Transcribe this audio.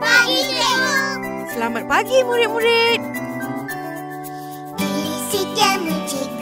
pagi, cikgu. Selamat pagi, murid-murid. Bisik yang cikgu.